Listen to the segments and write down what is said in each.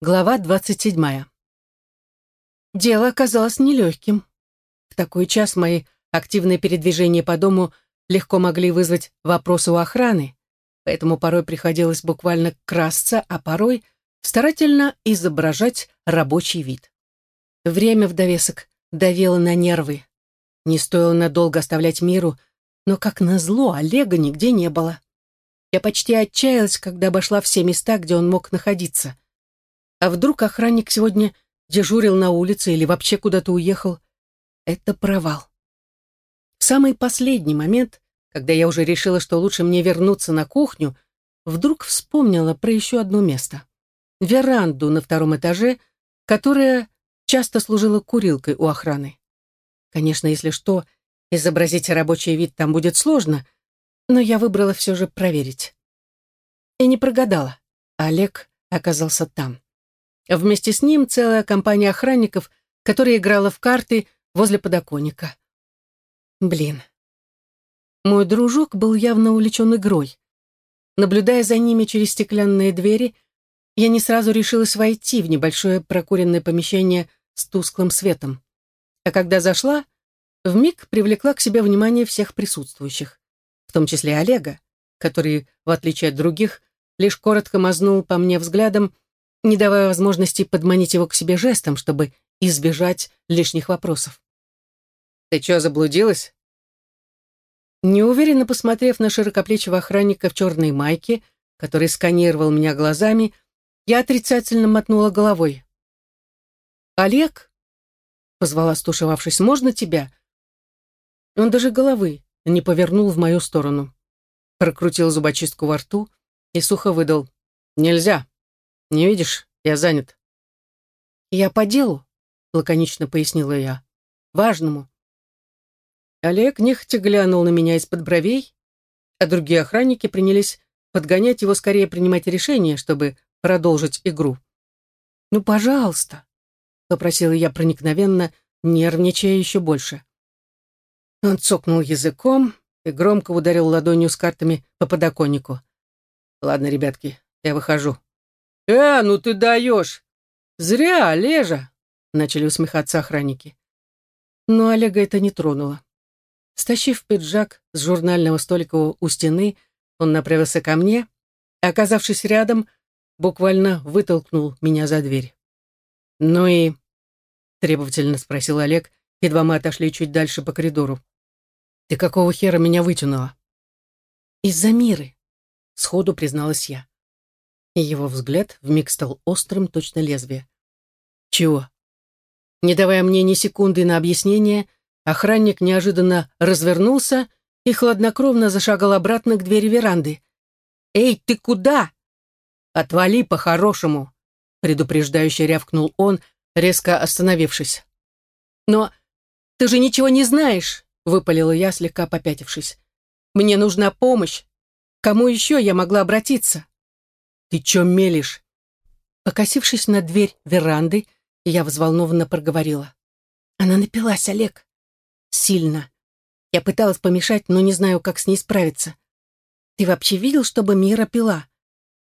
Глава двадцать седьмая. Дело оказалось нелегким. В такой час мои активные передвижения по дому легко могли вызвать вопросы у охраны, поэтому порой приходилось буквально красться, а порой старательно изображать рабочий вид. Время в довесок давило на нервы. Не стоило надолго оставлять миру, но, как назло, Олега нигде не было. Я почти отчаялась, когда обошла все места, где он мог находиться. А вдруг охранник сегодня дежурил на улице или вообще куда-то уехал. Это провал. В самый последний момент, когда я уже решила, что лучше мне вернуться на кухню, вдруг вспомнила про еще одно место. Веранду на втором этаже, которая часто служила курилкой у охраны. Конечно, если что, изобразить рабочий вид там будет сложно, но я выбрала все же проверить. И не прогадала. Олег оказался там. Вместе с ним целая компания охранников, которая играла в карты возле подоконника. Блин. Мой дружок был явно увлечен игрой. Наблюдая за ними через стеклянные двери, я не сразу решилась войти в небольшое прокуренное помещение с тусклым светом. А когда зашла, вмиг привлекла к себе внимание всех присутствующих, в том числе Олега, который, в отличие от других, лишь коротко мазнул по мне взглядом не давая возможности подманить его к себе жестом, чтобы избежать лишних вопросов. «Ты чё, заблудилась?» Неуверенно посмотрев на широкоплечего охранника в черной майке, который сканировал меня глазами, я отрицательно мотнула головой. «Олег?» — позвала, стушевавшись. «Можно тебя?» Он даже головы не повернул в мою сторону. Прокрутил зубочистку во рту и сухо выдал. «Нельзя». Не видишь, я занят». «Я по делу», — лаконично пояснила я. «Важному». Олег нехотя глянул на меня из-под бровей, а другие охранники принялись подгонять его скорее принимать решение, чтобы продолжить игру. «Ну, пожалуйста», — попросила я проникновенно, нервничая еще больше. Он цокнул языком и громко ударил ладонью с картами по подоконнику. «Ладно, ребятки, я выхожу. «Э, ну ты даешь! Зря, Олежа!» Начали усмехаться охранники. Но Олега это не тронуло. Стащив пиджак с журнального столика у стены, он направился ко мне, и, оказавшись рядом, буквально вытолкнул меня за дверь. «Ну и...» — требовательно спросил Олег, едва мы отошли чуть дальше по коридору. «Ты какого хера меня вытянула?» «Из-за Миры», — сходу призналась я и его взгляд вмиг стал острым, точно лезвие. «Чего?» Не давая мне ни секунды на объяснение, охранник неожиданно развернулся и хладнокровно зашагал обратно к двери веранды. «Эй, ты куда?» «Отвали по-хорошему!» предупреждающе рявкнул он, резко остановившись. «Но ты же ничего не знаешь!» выпалила я, слегка попятившись. «Мне нужна помощь! Кому еще я могла обратиться?» «Ты чё мелешь?» Покосившись на дверь веранды, я взволнованно проговорила. «Она напилась, Олег. Сильно. Я пыталась помешать, но не знаю, как с ней справиться. Ты вообще видел, чтобы Мира пила?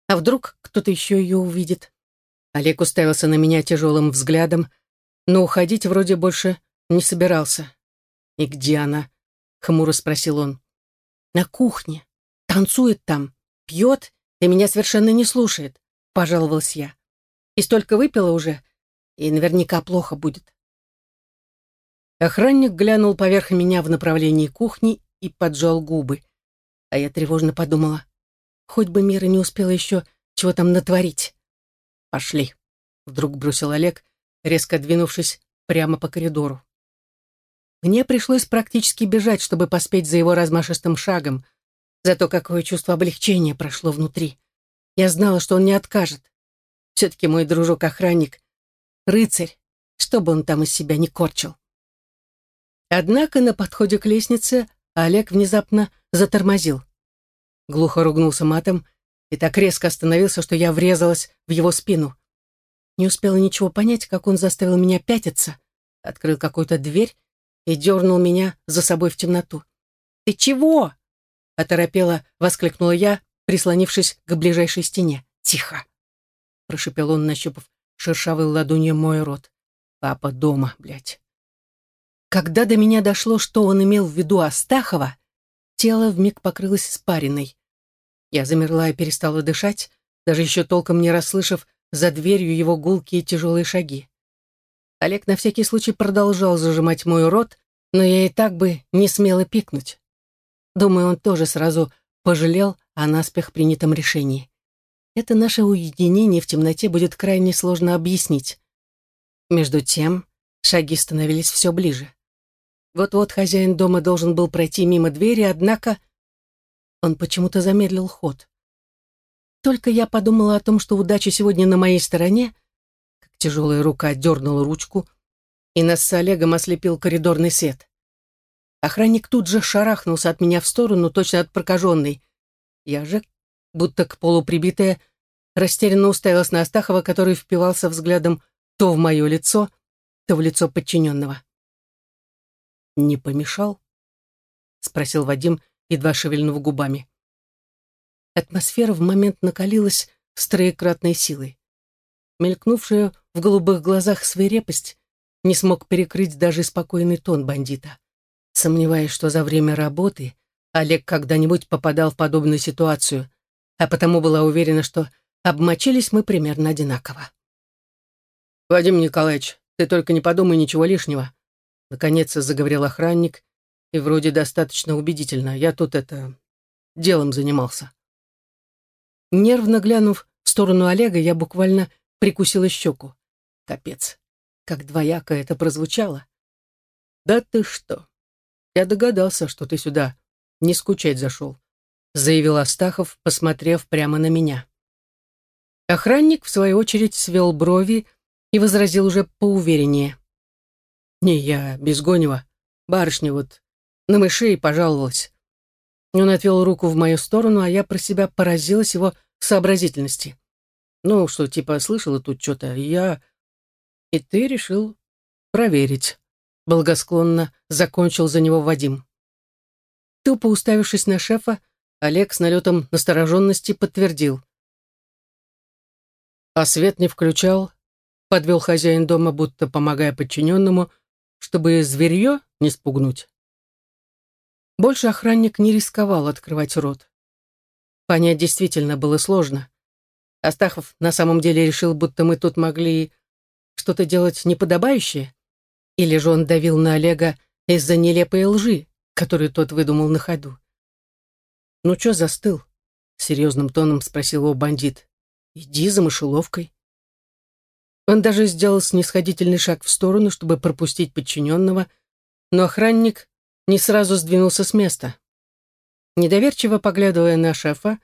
А вдруг кто-то еще ее увидит?» Олег уставился на меня тяжелым взглядом, но уходить вроде больше не собирался. «И где она?» — хмуро спросил он. «На кухне. Танцует там, пьет и меня совершенно не слушает», — пожаловалась я. «И столько выпила уже, и наверняка плохо будет». Охранник глянул поверх меня в направлении кухни и поджал губы. А я тревожно подумала, хоть бы Мира не успела еще чего там натворить. «Пошли», — вдруг бросил Олег, резко двинувшись прямо по коридору. Мне пришлось практически бежать, чтобы поспеть за его размашистым шагом, Зато какое чувство облегчения прошло внутри. Я знала, что он не откажет. Все-таки мой дружок-охранник — рыцарь, что бы он там из себя не корчил. Однако на подходе к лестнице Олег внезапно затормозил. Глухо ругнулся матом и так резко остановился, что я врезалась в его спину. Не успела ничего понять, как он заставил меня пятиться, открыл какую-то дверь и дернул меня за собой в темноту. «Ты чего?» Оторопела, воскликнула я, прислонившись к ближайшей стене. «Тихо!» — прошепел он, нащупав шершавой ладонью мой рот. «Папа дома, блядь». Когда до меня дошло, что он имел в виду Астахова, тело вмиг покрылось испариной. Я замерла и перестала дышать, даже еще толком не расслышав за дверью его гулкие тяжелые шаги. Олег на всякий случай продолжал зажимать мой рот, но я и так бы не смела пикнуть. Думаю, он тоже сразу пожалел о наспех принятом решении. Это наше уединение в темноте будет крайне сложно объяснить. Между тем, шаги становились все ближе. Вот-вот хозяин дома должен был пройти мимо двери, однако он почему-то замедлил ход. Только я подумала о том, что удача сегодня на моей стороне, как тяжелая рука дернула ручку, и нас с Олегом ослепил коридорный свет. Охранник тут же шарахнулся от меня в сторону, точно от прокаженной. Я же, будто к полу прибитая, растерянно уставилась на Астахова, который впивался взглядом то в мое лицо, то в лицо подчиненного. «Не помешал?» — спросил Вадим, едва шевельнув губами. Атмосфера в момент накалилась с троекратной силой. Мелькнувшая в голубых глазах свирепость не смог перекрыть даже спокойный тон бандита. Сомневаясь, что за время работы Олег когда-нибудь попадал в подобную ситуацию, а потому была уверена, что обмочились мы примерно одинаково. «Вадим Николаевич, ты только не подумай ничего лишнего», наконец заговорил охранник, и вроде достаточно убедительно. Я тут это... делом занимался. Нервно глянув в сторону Олега, я буквально прикусила щеку. Капец, как двояко это прозвучало. «Да ты что? Я догадался, что ты сюда не скучать зашел», заявил Астахов, посмотрев прямо на меня. Охранник, в свою очередь, свел брови и возразил уже поувереннее. «Не я, Безгонева, барышня вот на мышей пожаловалась. Он отвел руку в мою сторону, а я про себя поразилась его сообразительности. Ну, что, типа, слышала тут что-то, я... И ты решил проверить. Благосклонно закончил за него Вадим. Тупо уставившись на шефа, Олег с налетом настороженности подтвердил. А свет не включал, подвел хозяин дома, будто помогая подчиненному, чтобы зверье не спугнуть. Больше охранник не рисковал открывать рот. Понять действительно было сложно. Астахов на самом деле решил, будто мы тут могли что-то делать неподобающее? Или же он давил на Олега из-за нелепой лжи, которую тот выдумал на ходу? «Ну чё застыл?» — серьезным тоном спросил его бандит. «Иди за мышеловкой». Он даже сделал снисходительный шаг в сторону, чтобы пропустить подчиненного, но охранник не сразу сдвинулся с места. Недоверчиво поглядывая на шефа,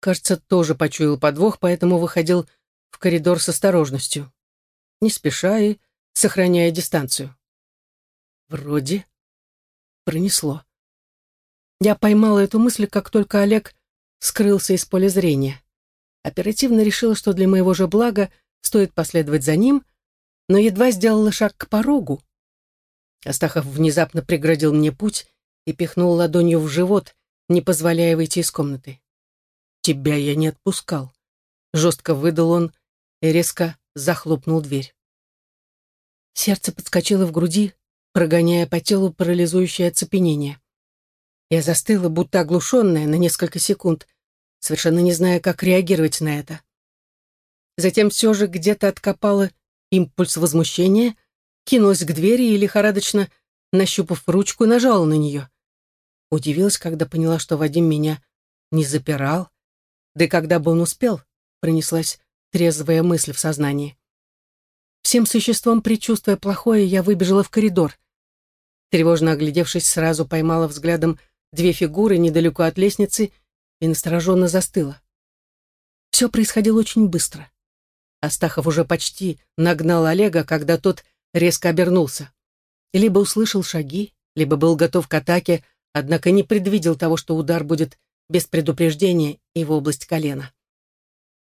кажется, тоже почуял подвох, поэтому выходил в коридор с осторожностью, не спеша и сохраняя дистанцию. Вроде пронесло. Я поймала эту мысль, как только Олег скрылся из поля зрения. Оперативно решила, что для моего же блага стоит последовать за ним, но едва сделала шаг к порогу, Астахов внезапно преградил мне путь и пихнул ладонью в живот, не позволяя выйти из комнаты. «Тебя я не отпускал», — жестко выдал он и резко захлопнул дверь. Сердце подскочило в груди, прогоняя по телу парализующее оцепенение. Я застыла, будто оглушенная, на несколько секунд, совершенно не зная, как реагировать на это. Затем все же где-то откопала импульс возмущения — кинулась к двери и, лихорадочно нащупав ручку, нажала на нее. Удивилась, когда поняла, что Вадим меня не запирал. Да и когда бы он успел, пронеслась трезвая мысль в сознании. Всем существом, предчувствуя плохое, я выбежала в коридор. Тревожно оглядевшись, сразу поймала взглядом две фигуры недалеко от лестницы и настороженно застыла. Все происходило очень быстро. Астахов уже почти нагнал Олега, когда тот резко обернулся. Либо услышал шаги, либо был готов к атаке, однако не предвидел того, что удар будет без предупреждения и в область колена.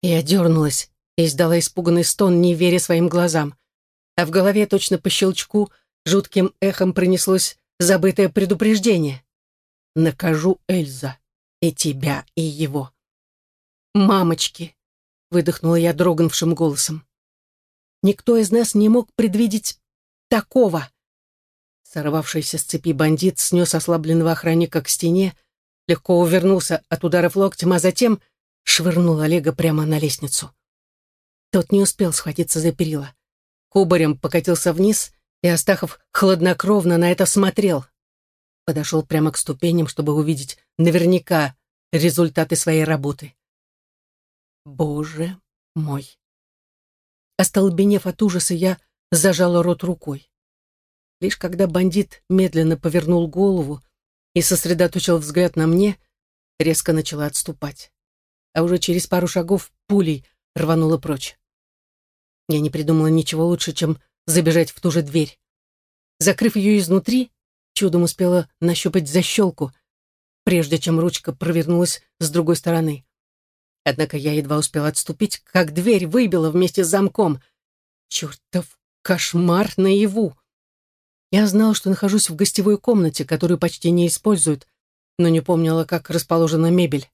Я дернулась и издала испуганный стон, не веря своим глазам. А в голове точно по щелчку жутким эхом принеслось забытое предупреждение. «Накажу Эльза, и тебя, и его». «Мамочки!» — выдохнула я дрогнувшим голосом. «Никто из нас не мог предвидеть такого!» Сорвавшийся с цепи бандит снес ослабленного охранника к стене, легко увернулся от ударов локтем, а затем швырнул Олега прямо на лестницу. Тот не успел схватиться за перила. Кубарем покатился вниз, и Астахов хладнокровно на это смотрел. Подошел прямо к ступеням, чтобы увидеть наверняка результаты своей работы. Боже мой! Остолбенев от ужаса, я зажала рот рукой. Лишь когда бандит медленно повернул голову и сосредоточил взгляд на мне, резко начала отступать. А уже через пару шагов пулей рванула прочь. Я не придумала ничего лучше, чем забежать в ту же дверь. Закрыв ее изнутри, чудом успела нащупать защелку, прежде чем ручка провернулась с другой стороны. Однако я едва успела отступить, как дверь выбила вместе с замком. Чертов кошмар наяву! Я знала, что нахожусь в гостевой комнате, которую почти не используют, но не помнила, как расположена мебель,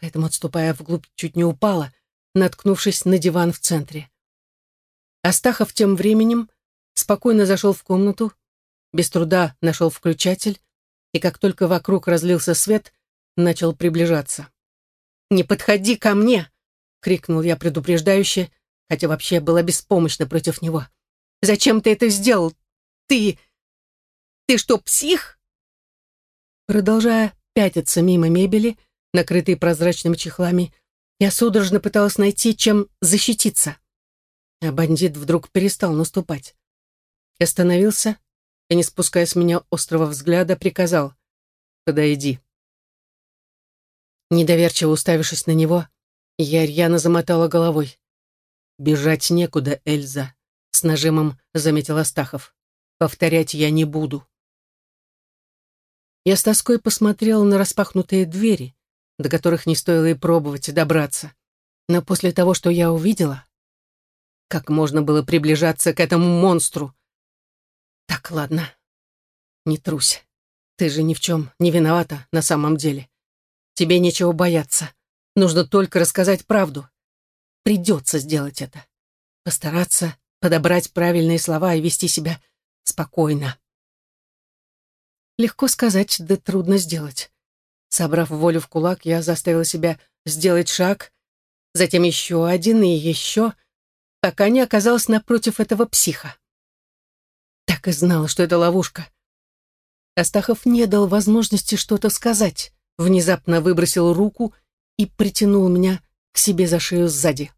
поэтому, отступая вглубь, чуть не упала, наткнувшись на диван в центре. Астахов тем временем спокойно зашел в комнату, без труда нашел включатель, и как только вокруг разлился свет, начал приближаться. «Не подходи ко мне!» — крикнул я предупреждающе, хотя вообще была беспомощна против него. «Зачем ты это сделал? Ты... ты что, псих?» Продолжая пятиться мимо мебели, накрытой прозрачными чехлами, я судорожно пыталась найти, чем защититься. А бандит вдруг перестал наступать. Остановился и, не спуская с меня острого взгляда, приказал «Подойди». Недоверчиво уставившись на него, я рьяно замотала головой. «Бежать некуда, Эльза», — с нажимом заметил Астахов. «Повторять я не буду». Я с тоской посмотрела на распахнутые двери, до которых не стоило и пробовать добраться. Но после того, что я увидела, как можно было приближаться к этому монстру? Так, ладно, не трусь. Ты же ни в чем не виновата на самом деле. Тебе нечего бояться. Нужно только рассказать правду. Придется сделать это. Постараться подобрать правильные слова и вести себя спокойно. Легко сказать, да трудно сделать. Собрав волю в кулак, я заставила себя сделать шаг, затем еще один и еще, пока не оказалась напротив этого психа. Так и знала, что это ловушка. Астахов не дал возможности что-то сказать внезапно выбросил руку и притянул меня к себе за шею сзади.